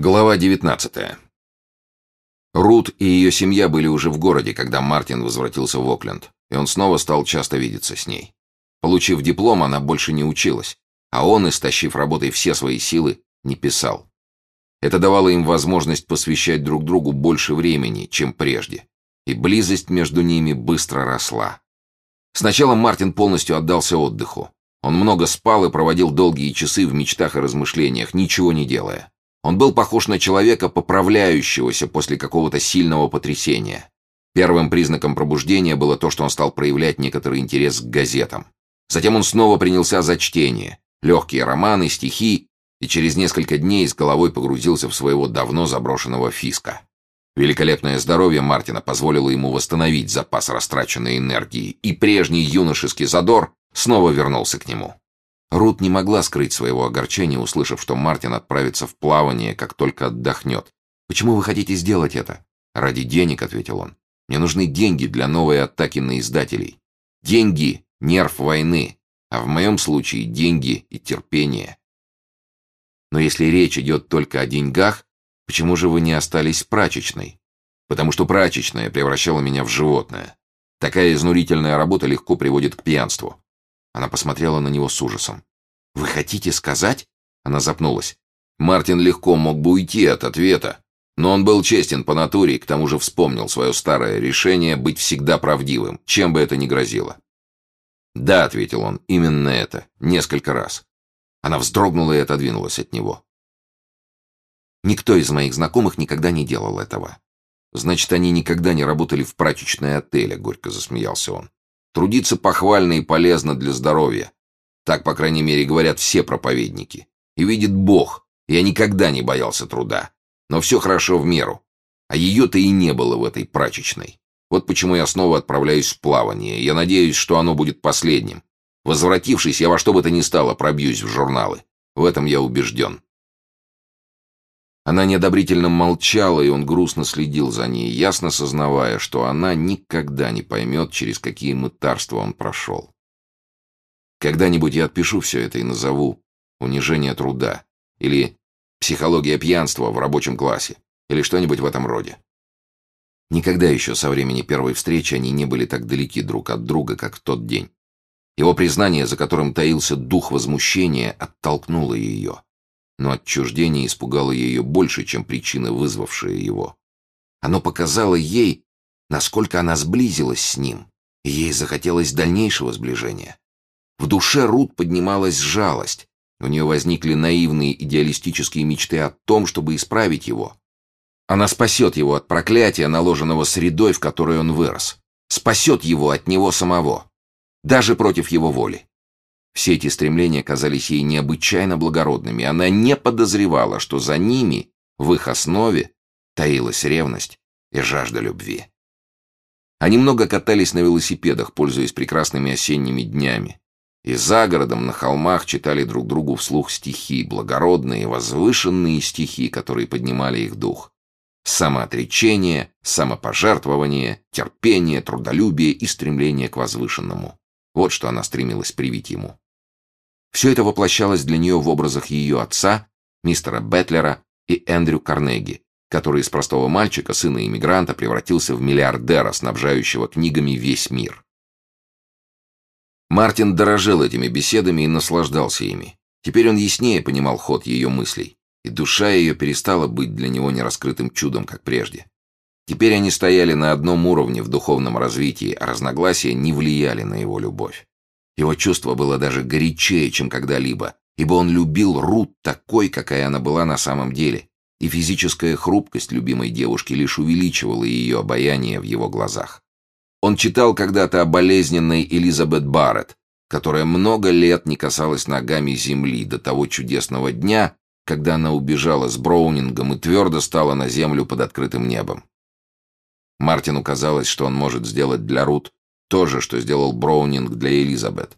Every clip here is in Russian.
Глава 19. Рут и ее семья были уже в городе, когда Мартин возвратился в Окленд, и он снова стал часто видеться с ней. Получив диплом, она больше не училась, а он, истощив работой все свои силы, не писал. Это давало им возможность посвящать друг другу больше времени, чем прежде, и близость между ними быстро росла. Сначала Мартин полностью отдался отдыху. Он много спал и проводил долгие часы в мечтах и размышлениях, ничего не делая. Он был похож на человека, поправляющегося после какого-то сильного потрясения. Первым признаком пробуждения было то, что он стал проявлять некоторый интерес к газетам. Затем он снова принялся за чтение, легкие романы, стихи, и через несколько дней с головой погрузился в своего давно заброшенного фиска. Великолепное здоровье Мартина позволило ему восстановить запас растраченной энергии, и прежний юношеский задор снова вернулся к нему. Рут не могла скрыть своего огорчения, услышав, что Мартин отправится в плавание, как только отдохнет. «Почему вы хотите сделать это?» «Ради денег», — ответил он. «Мне нужны деньги для новой атаки на издателей. Деньги — нерв войны, а в моем случае деньги и терпение». «Но если речь идет только о деньгах, почему же вы не остались прачечной?» «Потому что прачечная превращала меня в животное. Такая изнурительная работа легко приводит к пьянству. Она посмотрела на него с ужасом. «Вы хотите сказать?» Она запнулась. Мартин легко мог бы уйти от ответа, но он был честен по натуре и к тому же вспомнил свое старое решение быть всегда правдивым, чем бы это ни грозило. «Да», — ответил он, — «именно это. Несколько раз». Она вздрогнула и отодвинулась от него. «Никто из моих знакомых никогда не делал этого». «Значит, они никогда не работали в прачечной отеле», — горько засмеялся он. Трудиться похвально и полезно для здоровья. Так, по крайней мере, говорят все проповедники. И видит Бог, я никогда не боялся труда. Но все хорошо в меру. А ее-то и не было в этой прачечной. Вот почему я снова отправляюсь в плавание. Я надеюсь, что оно будет последним. Возвратившись, я во что бы то ни стало пробьюсь в журналы. В этом я убежден. Она неодобрительно молчала, и он грустно следил за ней, ясно сознавая, что она никогда не поймет, через какие мытарства он прошел. Когда-нибудь я отпишу все это и назову «унижение труда» или «психология пьянства в рабочем классе» или что-нибудь в этом роде. Никогда еще со времени первой встречи они не были так далеки друг от друга, как в тот день. Его признание, за которым таился дух возмущения, оттолкнуло ее но отчуждение испугало ее больше, чем причина, вызвавшая его. Оно показало ей, насколько она сблизилась с ним, и ей захотелось дальнейшего сближения. В душе Рут поднималась жалость, у нее возникли наивные идеалистические мечты о том, чтобы исправить его. Она спасет его от проклятия, наложенного средой, в которой он вырос. Спасет его от него самого. Даже против его воли. Все эти стремления казались ей необычайно благородными. Она не подозревала, что за ними, в их основе, таилась ревность и жажда любви. Они много катались на велосипедах, пользуясь прекрасными осенними днями. И за городом на холмах читали друг другу вслух стихи, благородные, возвышенные стихи, которые поднимали их дух. Самоотречение, самопожертвование, терпение, трудолюбие и стремление к возвышенному. Вот что она стремилась привить ему. Все это воплощалось для нее в образах ее отца, мистера Бетлера и Эндрю Карнеги, который из простого мальчика, сына иммигранта, превратился в миллиардера, снабжающего книгами весь мир. Мартин дорожил этими беседами и наслаждался ими. Теперь он яснее понимал ход ее мыслей, и душа ее перестала быть для него нераскрытым чудом, как прежде. Теперь они стояли на одном уровне в духовном развитии, а разногласия не влияли на его любовь. Его чувство было даже горячее, чем когда-либо, ибо он любил Рут такой, какая она была на самом деле, и физическая хрупкость любимой девушки лишь увеличивала ее обаяние в его глазах. Он читал когда-то о болезненной Элизабет Барретт, которая много лет не касалась ногами земли до того чудесного дня, когда она убежала с Броунингом и твердо стала на землю под открытым небом. Мартину казалось, что он может сделать для Рут то же, что сделал Броунинг для Элизабет.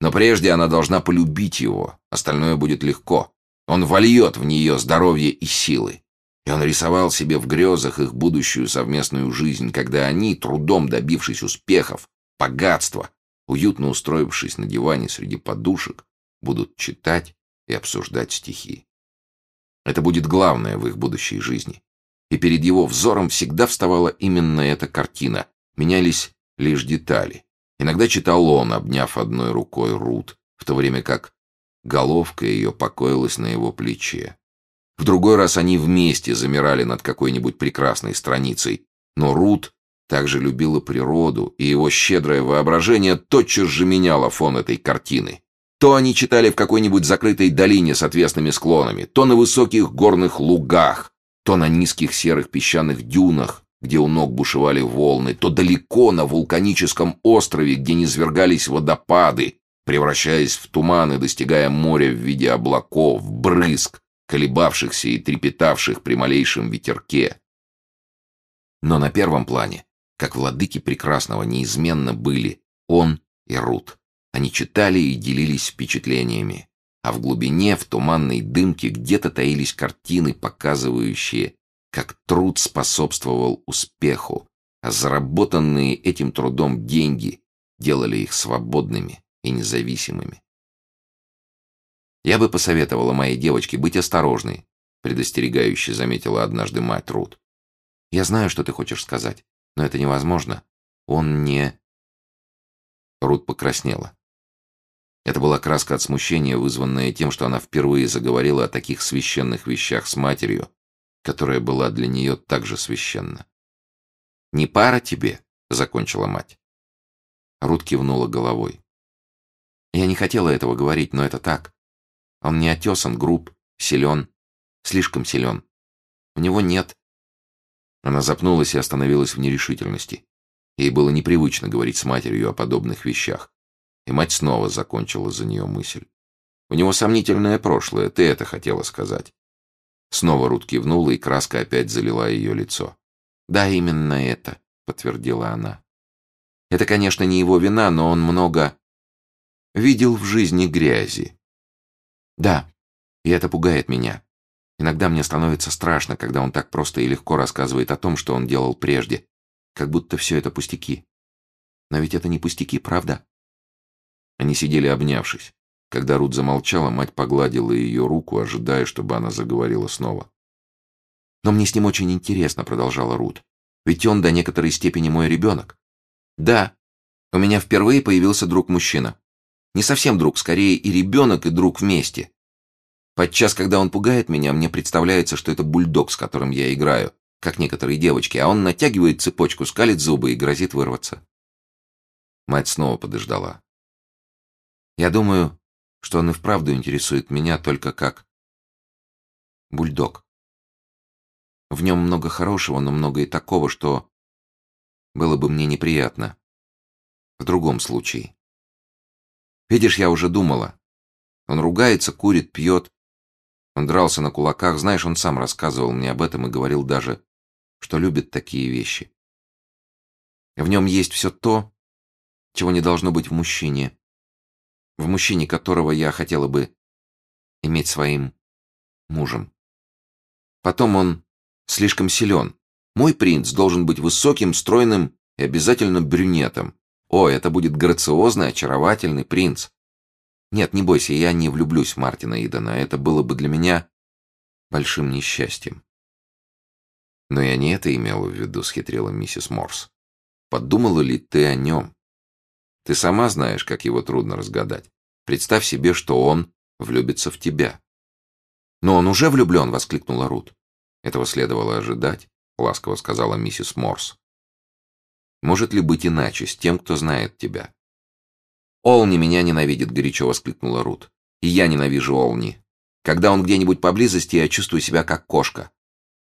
Но прежде она должна полюбить его, остальное будет легко. Он вольет в нее здоровье и силы. И он рисовал себе в грезах их будущую совместную жизнь, когда они, трудом добившись успехов, богатства, уютно устроившись на диване среди подушек, будут читать и обсуждать стихи. Это будет главное в их будущей жизни. И перед его взором всегда вставала именно эта картина. Менялись лишь детали. Иногда читал он, обняв одной рукой Рут, в то время как головка ее покоилась на его плече. В другой раз они вместе замирали над какой-нибудь прекрасной страницей, но Рут также любила природу, и его щедрое воображение тотчас же меняло фон этой картины. То они читали в какой-нибудь закрытой долине с отвесными склонами, то на высоких горных лугах, то на низких серых песчаных дюнах, где у ног бушевали волны, то далеко на вулканическом острове, где низвергались водопады, превращаясь в туман и достигая моря в виде облаков, брызг, колебавшихся и трепетавших при малейшем ветерке. Но на первом плане, как владыки прекрасного, неизменно были он и Рут. Они читали и делились впечатлениями, а в глубине, в туманной дымке, где-то таились картины, показывающие, как труд способствовал успеху, а заработанные этим трудом деньги делали их свободными и независимыми. Я бы посоветовала моей девочке быть осторожной, предостерегающе заметила однажды мать Рут. Я знаю, что ты хочешь сказать, но это невозможно. Он не... Рут покраснела. Это была краска от смущения, вызванная тем, что она впервые заговорила о таких священных вещах с матерью, которая была для нее так же священна. «Не пара тебе?» — закончила мать. Рут кивнула головой. «Я не хотела этого говорить, но это так. Он не отесан, груб, силен, слишком силен. У него нет. Она запнулась и остановилась в нерешительности. Ей было непривычно говорить с матерью о подобных вещах. И мать снова закончила за нее мысль. У него сомнительное прошлое, ты это хотела сказать. Снова Рут кивнула, и краска опять залила ее лицо. «Да, именно это», — подтвердила она. «Это, конечно, не его вина, но он много видел в жизни грязи. Да, и это пугает меня. Иногда мне становится страшно, когда он так просто и легко рассказывает о том, что он делал прежде, как будто все это пустяки. Но ведь это не пустяки, правда? Они сидели обнявшись. Когда Рут замолчала, мать погладила ее руку, ожидая, чтобы она заговорила снова. «Но мне с ним очень интересно», — продолжала Рут. «Ведь он до некоторой степени мой ребенок». «Да, у меня впервые появился друг-мужчина. Не совсем друг, скорее и ребенок, и друг вместе. Подчас, когда он пугает меня, мне представляется, что это бульдог, с которым я играю, как некоторые девочки, а он натягивает цепочку, скалит зубы и грозит вырваться. Мать снова подождала. Я думаю, что он и вправду интересует меня только как бульдог. В нем много хорошего, но много и такого, что было бы мне неприятно. В другом случае. Видишь, я уже думала. Он ругается, курит, пьет. Он дрался на кулаках. Знаешь, он сам рассказывал мне об этом и говорил даже, что любит такие вещи. В нем есть все то, чего не должно быть в мужчине. В мужчине, которого я хотела бы иметь своим мужем. Потом он слишком силен. Мой принц должен быть высоким, стройным и обязательно брюнетом. О, это будет грациозный, очаровательный принц. Нет, не бойся, я не влюблюсь в Мартина Идена. Это было бы для меня большим несчастьем. Но я не это имела в виду, схитрила миссис Морс. Подумала ли ты о нем? Ты сама знаешь, как его трудно разгадать. Представь себе, что он влюбится в тебя. Но он уже влюблен, воскликнула Рут. Этого следовало ожидать, ласково сказала миссис Морс. Может ли быть иначе с тем, кто знает тебя? Олни меня ненавидит, горячо воскликнула Рут. И я ненавижу Олни. Когда он где-нибудь поблизости, я чувствую себя как кошка.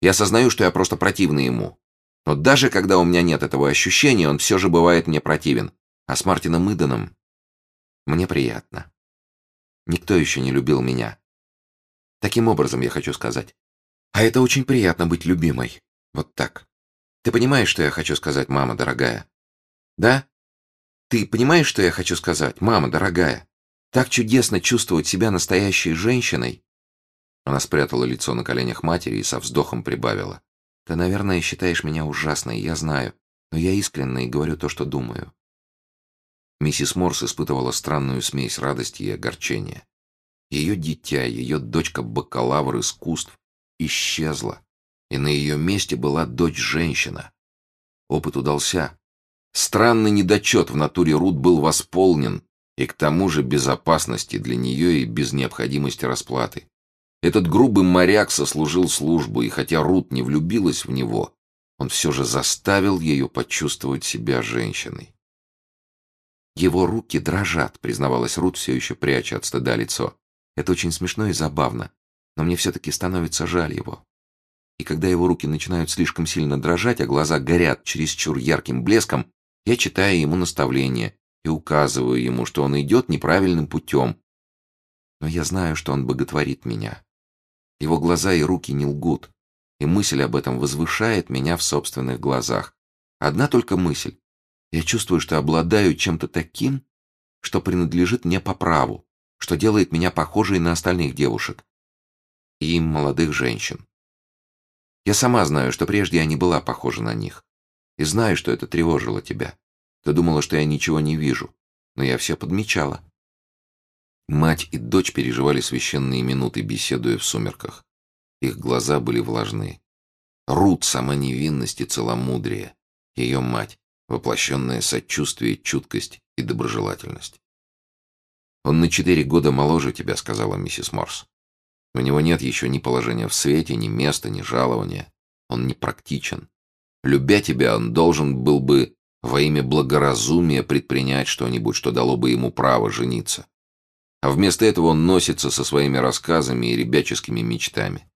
Я осознаю, что я просто противный ему. Но даже когда у меня нет этого ощущения, он все же бывает мне противен. А с Мартином Иденом мне приятно. Никто еще не любил меня. Таким образом, я хочу сказать. А это очень приятно быть любимой. Вот так. Ты понимаешь, что я хочу сказать, мама дорогая? Да? Ты понимаешь, что я хочу сказать, мама дорогая? Так чудесно чувствовать себя настоящей женщиной. Она спрятала лицо на коленях матери и со вздохом прибавила. Ты, наверное, считаешь меня ужасной, я знаю, но я искренне говорю то, что думаю. Миссис Морс испытывала странную смесь радости и огорчения. Ее дитя, ее дочка-бакалавр искусств, исчезла, и на ее месте была дочь-женщина. Опыт удался. Странный недочет в натуре Рут был восполнен, и к тому же безопасности для нее и без необходимости расплаты. Этот грубый моряк сослужил службу, и хотя Рут не влюбилась в него, он все же заставил ее почувствовать себя женщиной. «Его руки дрожат», — признавалась Рут, все еще пряча от стыда лицо. «Это очень смешно и забавно, но мне все-таки становится жаль его. И когда его руки начинают слишком сильно дрожать, а глаза горят чересчур ярким блеском, я читаю ему наставления и указываю ему, что он идет неправильным путем. Но я знаю, что он боготворит меня. Его глаза и руки не лгут, и мысль об этом возвышает меня в собственных глазах. Одна только мысль. Я чувствую, что обладаю чем-то таким, что принадлежит мне по праву, что делает меня похожей на остальных девушек и молодых женщин. Я сама знаю, что прежде я не была похожа на них. И знаю, что это тревожило тебя. Ты думала, что я ничего не вижу, но я все подмечала. Мать и дочь переживали священные минуты, беседуя в сумерках. Их глаза были влажны. Рут сама невинность и целомудрие. Ее мать, воплощенное сочувствие, чуткость и доброжелательность. «Он на четыре года моложе тебя», — сказала миссис Морс. «У него нет еще ни положения в свете, ни места, ни жалования. Он непрактичен. Любя тебя, он должен был бы во имя благоразумия предпринять что-нибудь, что дало бы ему право жениться. А вместо этого он носится со своими рассказами и ребяческими мечтами.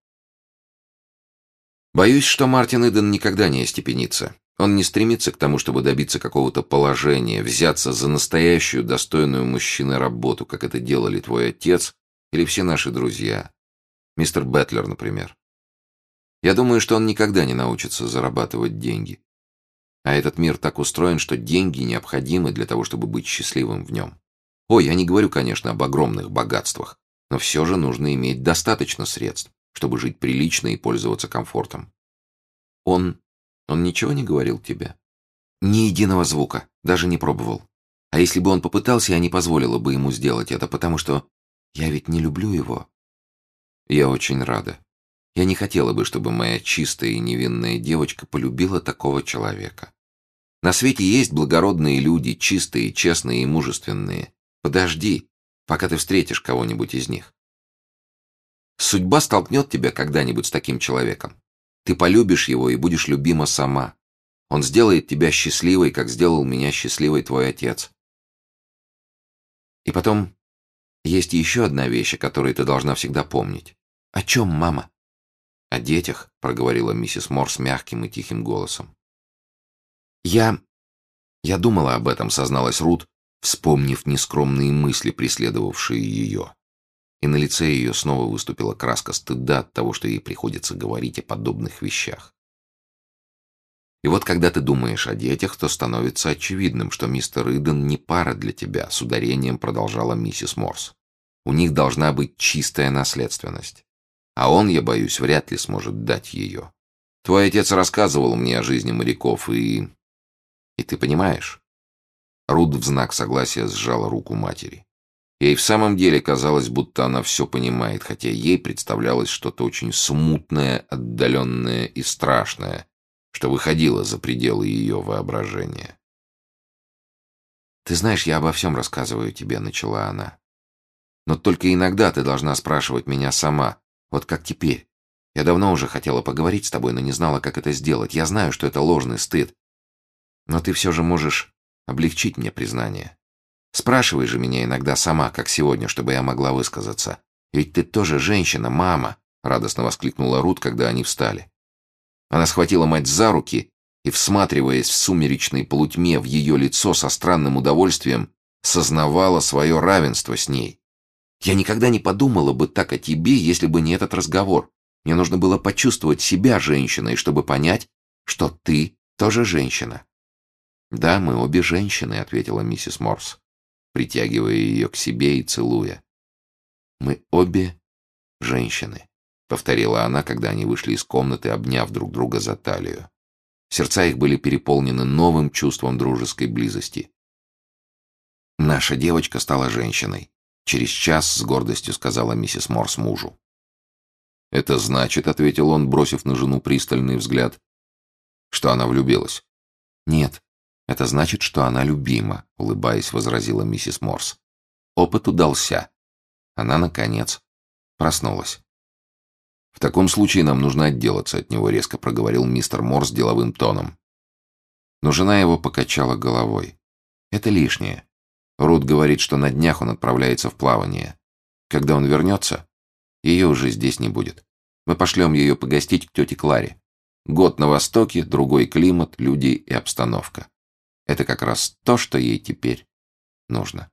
Боюсь, что Мартин Иден никогда не остепенится. Он не стремится к тому, чтобы добиться какого-то положения, взяться за настоящую достойную мужчины работу, как это делали твой отец или все наши друзья. Мистер Бэтлер, например. Я думаю, что он никогда не научится зарабатывать деньги. А этот мир так устроен, что деньги необходимы для того, чтобы быть счастливым в нем. Ой, я не говорю, конечно, об огромных богатствах, но все же нужно иметь достаточно средств, чтобы жить прилично и пользоваться комфортом. Он... он ничего не говорил тебе? Ни единого звука, даже не пробовал. А если бы он попытался, я не позволила бы ему сделать это, потому что я ведь не люблю его. Я очень рада. Я не хотела бы, чтобы моя чистая и невинная девочка полюбила такого человека. На свете есть благородные люди, чистые, честные и мужественные. Подожди, пока ты встретишь кого-нибудь из них. Судьба столкнет тебя когда-нибудь с таким человеком. Ты полюбишь его и будешь любима сама. Он сделает тебя счастливой, как сделал меня счастливой твой отец. И потом, есть еще одна вещь, о которой ты должна всегда помнить. О чем, мама? «О детях», — проговорила миссис Морс мягким и тихим голосом. «Я... я думала об этом», — созналась Рут, вспомнив нескромные мысли, преследовавшие ее. И на лице ее снова выступила краска стыда от того, что ей приходится говорить о подобных вещах. И вот когда ты думаешь о детях, то становится очевидным, что мистер Иден не пара для тебя, с ударением продолжала миссис Морс. У них должна быть чистая наследственность. А он, я боюсь, вряд ли сможет дать ее. Твой отец рассказывал мне о жизни моряков, и... И ты понимаешь?» Руд в знак согласия сжала руку матери. Ей в самом деле казалось, будто она все понимает, хотя ей представлялось что-то очень смутное, отдаленное и страшное, что выходило за пределы ее воображения. «Ты знаешь, я обо всем рассказываю тебе», — начала она. «Но только иногда ты должна спрашивать меня сама, вот как теперь. Я давно уже хотела поговорить с тобой, но не знала, как это сделать. Я знаю, что это ложный стыд. Но ты все же можешь облегчить мне признание. Спрашивай же меня иногда сама, как сегодня, чтобы я могла высказаться. Ведь ты тоже женщина, мама, радостно воскликнула Рут, когда они встали. Она схватила мать за руки и, всматриваясь в сумеречной полутьме в ее лицо со странным удовольствием, сознавала свое равенство с ней. Я никогда не подумала бы так о тебе, если бы не этот разговор. Мне нужно было почувствовать себя женщиной, чтобы понять, что ты тоже женщина. «Да, мы обе женщины», — ответила миссис Морс, притягивая ее к себе и целуя. «Мы обе женщины», — повторила она, когда они вышли из комнаты, обняв друг друга за талию. Сердца их были переполнены новым чувством дружеской близости. Наша девочка стала женщиной. Через час с гордостью сказала миссис Морс мужу. «Это значит», — ответил он, бросив на жену пристальный взгляд, — «что она влюбилась». «Нет, это значит, что она любима», — улыбаясь, возразила миссис Морс. Опыт удался. Она, наконец, проснулась. «В таком случае нам нужно отделаться от него», — резко проговорил мистер Морс деловым тоном. Но жена его покачала головой. «Это лишнее. Рут говорит, что на днях он отправляется в плавание. Когда он вернется, ее уже здесь не будет. Мы пошлем ее погостить к тете Кларе. Год на Востоке, другой климат, люди и обстановка. Это как раз то, что ей теперь нужно.